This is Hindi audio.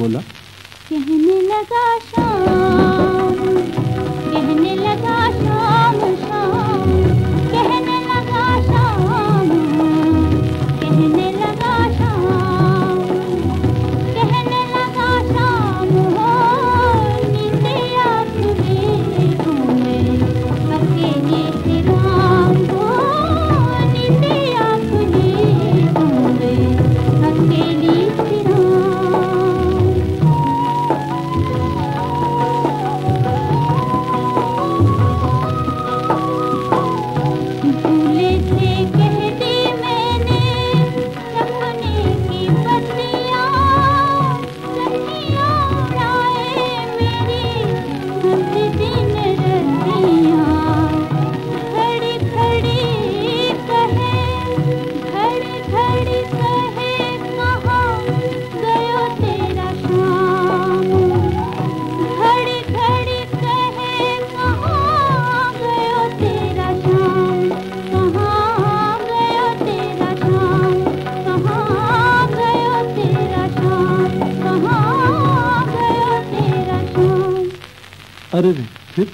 बोला। कहने लगा शाम कहने लगा शाम शाम। अरे रे फिर?